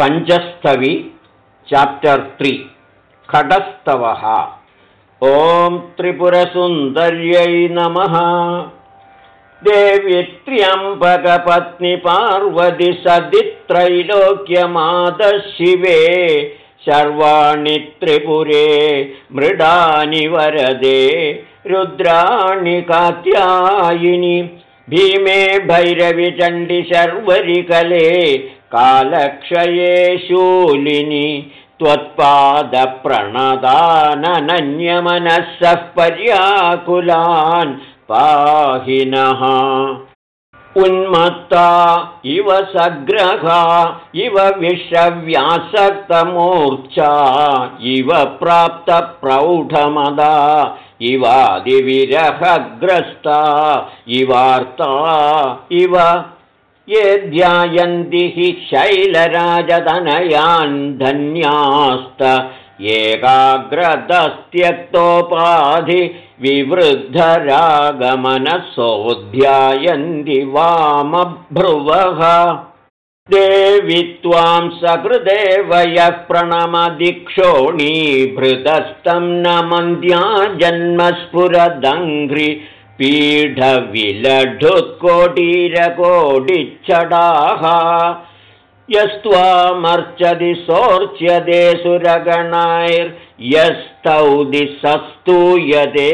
पञ्चस्तवि chapter त्रि खडस्तवः ॐ त्रिपुरसुन्दर्यै नमः। देव्यत्र्यम्बकपत्नि सदित्रैलोक्यमादशिवे। सर्वाणि त्रिपुरे मृडानि वरदे। रुद्राणि कात्यायिनि। भीमे भैरविचण्डि शर्वरिकले कालक्षये शूलिनि त्वत्पादप्रणदाननन्यमनः पर्याकुलान् पाहिनः उन्मत्ता इव सग्रहा इव विषव्यासक्तमूर्च्छा इव प्राप्तप्रौढमदा इवादिविरहग्रस्ता इवार्ता इव ये ध्यायन्ति हि शैलराजधनयान् धन्यास्त एकाग्रतस्त्यक्तोपाधि विवृद्धरागमनसोऽध्यायन्ति वामभ्रुवः। देवि त्वां सकृदेवयः प्रणमदिक्षोणीभृतस्तं न मन्द्या जन्मस्फुरदङ्घ्रि पीठविलढुत्कोटीरकोटिच्छडाः यस्त्वामर्चदि सोर्च्यते सुरगणैर्यस्तौदि सस्तूयते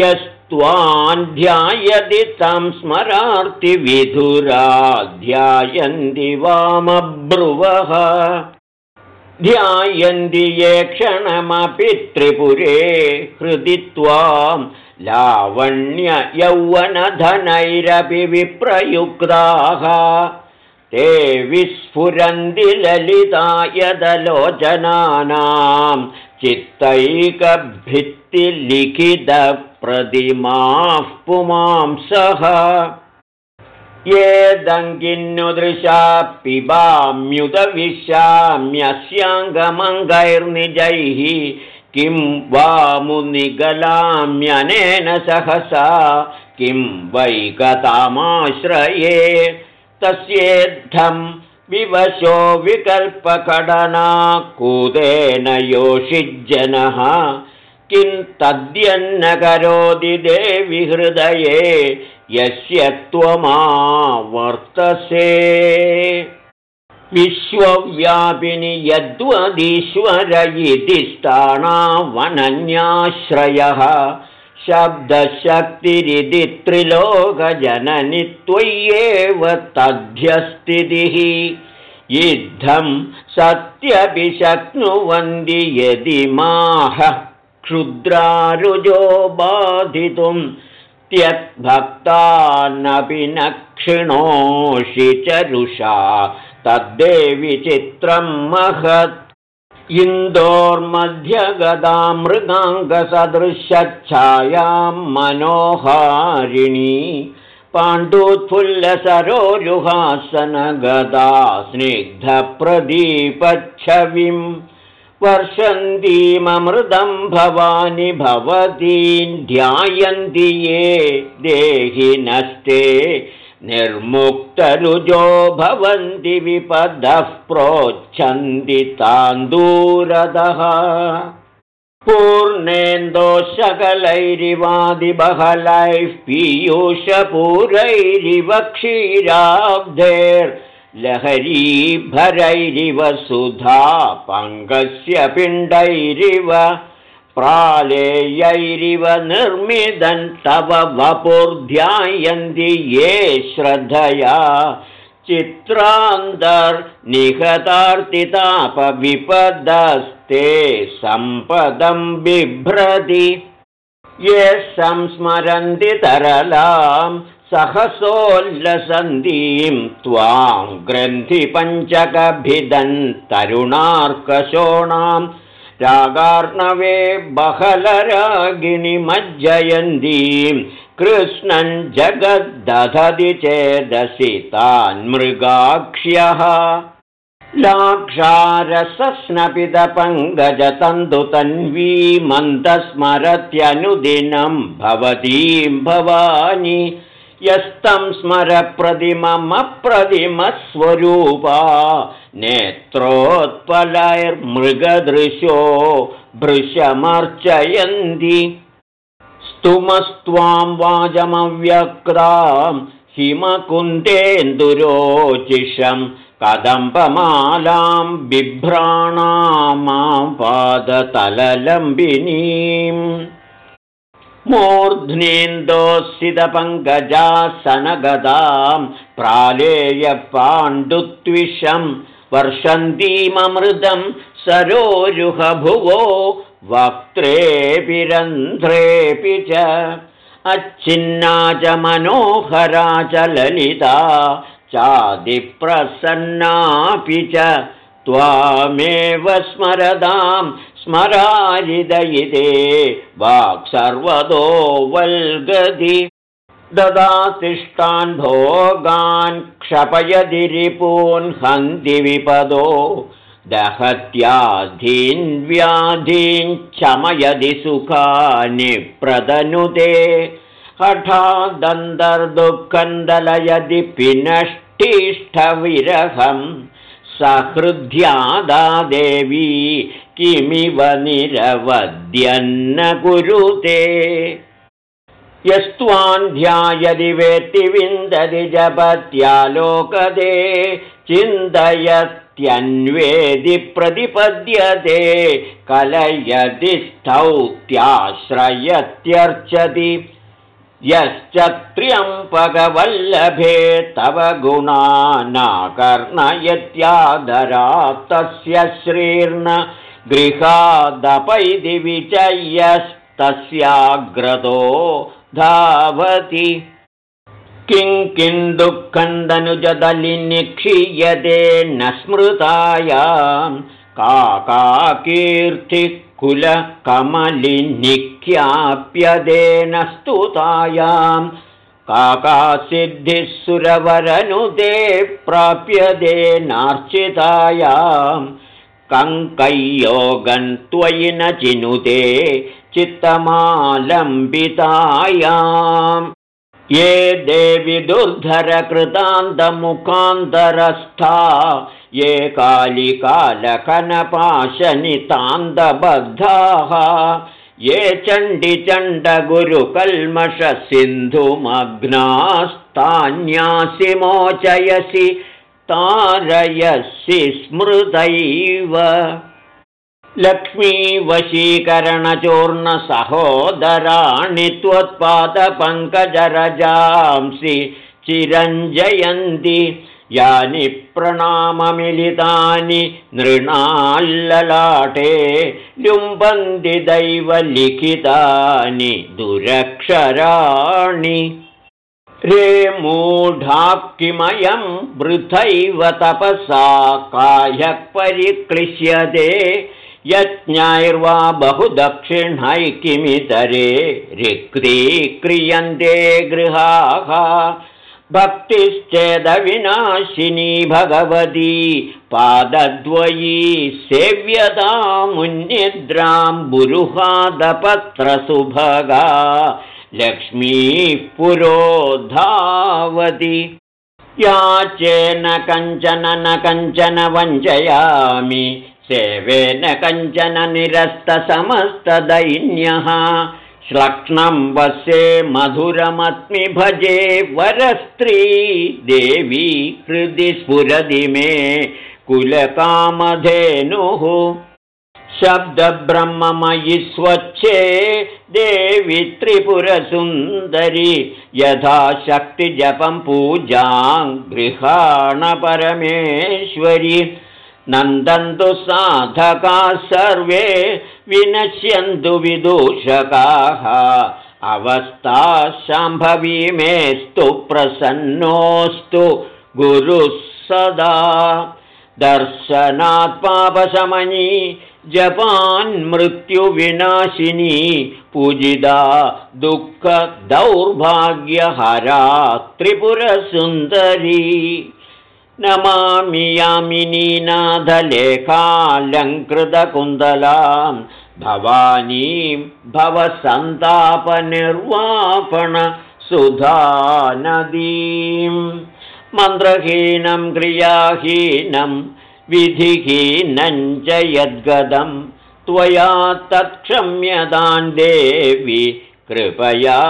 यस्त्वान्ध्यायति तं स्मरार्तिविधुराध्यायन्ति वामब्रुवः। ध्यायन्ति ये क्षणमपि त्रिपुरे हृदि त्वां लावण्ययौवनधनैरपि विप्रयुक्ताः ते विस्फुरन्ति ललिता यदलोचनानां चित्तैकभित्तिलिखितप्रतिमाः पुमांसः ये दङ्गिन्नुदृशा पिबाम्युतविशाम्यस्याङ्गमङ्गैर्निजैः किं वा मुनिगलाम्यनेन सहसा किं वैकतामाश्रये तस्येद्धं विवशो विकल्पकडनाकूतेन योषिज्जनः किं तद्यन्न करोति देवि हृदये यस्य त्वमावर्तसे विश्वव्यापिनि यद्वदीश्वर इति स्थाणावनन्याश्रयः शब्दशक्तिरिति त्रिलोकजननि त्वय्येव तध्यस्थितिः इद्धं सत्यपि शक्नुवन्ति यदि माह क्षुद्रारुजो बाधितुं त्यक्भक्तानपि न क्षिणोषि चरुषा तद्देवि चित्रं महत्। इन्दोर्मध्यगदा मृगाङ्गसदृशच्छायां मनोहारिणी। पाण्डुत्फुल्लसरोरुहासनगदा स्निग्धप्रदीपच्छविं वर्षन्तीममृदं भवानि भवतीं ध्यायन्ति ये देहिनस्ते निर्मुक्तरुजो भवन्ति विपदः प्रोच्छन्ति तान्दूरदः। पूर्णेन्दोशकलैरिवादिबहलैः पीयूषपूरैरिव क्षीराब्धैर्लहरीभरैरिव सुधा पङ्गस्य पिण्डैरिव प्रालेयैरिव निर्मिदन् तव वपुर्ध्यायन्ति ये श्रद्धया। चित्रान्तर्निहतार्तितापविपदस्ते सम्पदं बिभ्रति। ये संस्मरन्ति तरलां सहसोल्लसन्तीं त्वां ग्रन्थिपञ्चकभिदन् तरुणार्कशोणाम् रागार्णवे बहलरागिनिमज्जयन्तीं कृष्णन् जगद्दधति चेदसि तान्मृगाक्ष्यः लाक्षारसस्नपितपङ्गजतन्तुतन्वी मन्दस्मरत्यनुदिनं भवतीं भवानि यस्तं स्मरप्रतिममप्रतिमस्वरूपा नेत्रोत्पलैर्मृगदृशो भृशमर्चयन्ति। स्तुमस्त्वां वाजमव्यक्तां हिमकुन्देन्दुरोचिषं कदम्बमालां बिभ्राणामां पादतललम्बिनीम् मूर्ध्नेन्दोऽसितपङ्कजासनगदां प्रालेयपाण्डुत्विषं वर्षन्तीममृदं सरोरुहभुवो वक्त्रेऽपि रन्ध्रेऽपि च अच्छिन्ना च मनोहरा च ललिता चादिप्रसन्नापि च त्वामेव स्मरदां स्मरारिदयिते वाक्सर्वतो वल्गति ददातिष्ठान् भोगान् क्षपयदि रिपून् हन्ति विपदो दहत्याधीन् व्याधीन् चमयदि सुखानि प्रदनुते हठादन्तर्दुःखन्दलयदि पिनष्टिष्ठविरहम् सहृद्यादा देवी किमिव निरवद्यन्न कुरुते यस्त्वान् ध्यायदि वेत्ति विन्दति जपत्यालोकदे चिन्तयत्यन्वेदि प्रतिपद्यते कलयति स्तौत्याश्रयत्यर्चति यश्च त्र्यम्पकवल्लभे तव तस्य श्रीर्न गृहादपैति विचय्यस्तस्याग्रतो धावति। किं किं दुःखन्दनुजदलिनिक्षीयते न स्मृतायां काकाकीर्तिः कुलकमलिनिख्याप्यदेन स्तुतायां काकासिद्धिः सुरवरनुदे प्राप्यदे नार्चितायां कङ्कय्योगन्त्वयि न चिनुते चित्तमालम्बितायाम् ये देवि दुर्धरकृतान्तमुखान्तरस्था ये कालिकालकनपाशनितान्तबद्धाः ये चण्डिचण्डगुरुकल्मषसिन्धुमग्नास्तान्यासि मोचयसि तारयसि स्मृतैव लक्ष्मीवशीकरणचूर्णसहोदराणि त्वत्पादपङ्कजरजांसि चिरञ्जयन्ति। यानि प्रणाममिलितानि नृणाल्ललाटे लुम्बन्ति दैवलिखितानि दुरक्षराणि। रे मूढा किमयं वृथैव तपसा काह्यः परिक्लिश्यते यज्ञैर्वा बहुदक्षिणै किमितरे रिक्तीक्रियन्ते गृहाः भक्तिश्चेदविनाशिनी भगवती पादद्वयी सेव्यतामुन्निद्रां बुरुहादपत्रसुभगा लक्ष्मीः पुरोधावति याचेन कञ्चन न कञ्चन वञ्चयामि सेवेन कञ्चन निरस्तसमस्तदैन्यः। श्लक्ष्णं वसे मधुरमत्मि भजे वरस्त्री देवी हृदि स्फुरदि मे कुलकामधेनुः। शब्दब्रह्ममयि स्वच्छे देवि त्रिपुरसुन्दरि यथा शक्तिजपं पूजां गृहाणपरमेश्वरि नन्दन्तु साधकाः सर्वे विनश्यन्तु विदूषकाः। अवस्था मेस्तु प्रसन्नोऽस्तु गुरुः सदा। दर्शनात् पापशमनी जपान्मृत्युविनाशिनी पूजिता दुःखदौर्भाग्यहरा त्रिपुरसुन्दरी नमामि यामिनीनाथलेखालङ्कृतकुन्दलां भवानीं भवसन्तापनिर्वापण सुधानदीं। मन्त्रहीनं क्रियाहीनं विधिहीनं च यद्गदं। त्वया तत्क्षम्यतां देवि कृपया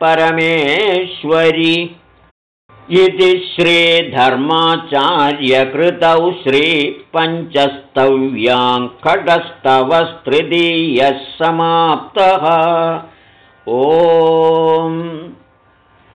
परमेश्वरि इति श्रीधर्माचार्यकृतौ श्रीपञ्चस्तव्याङ्कटस्तवस्तृतीयः समाप्तः। ओम्